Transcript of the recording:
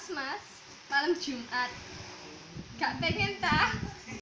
mas mas malam Jumat gak pengen tak?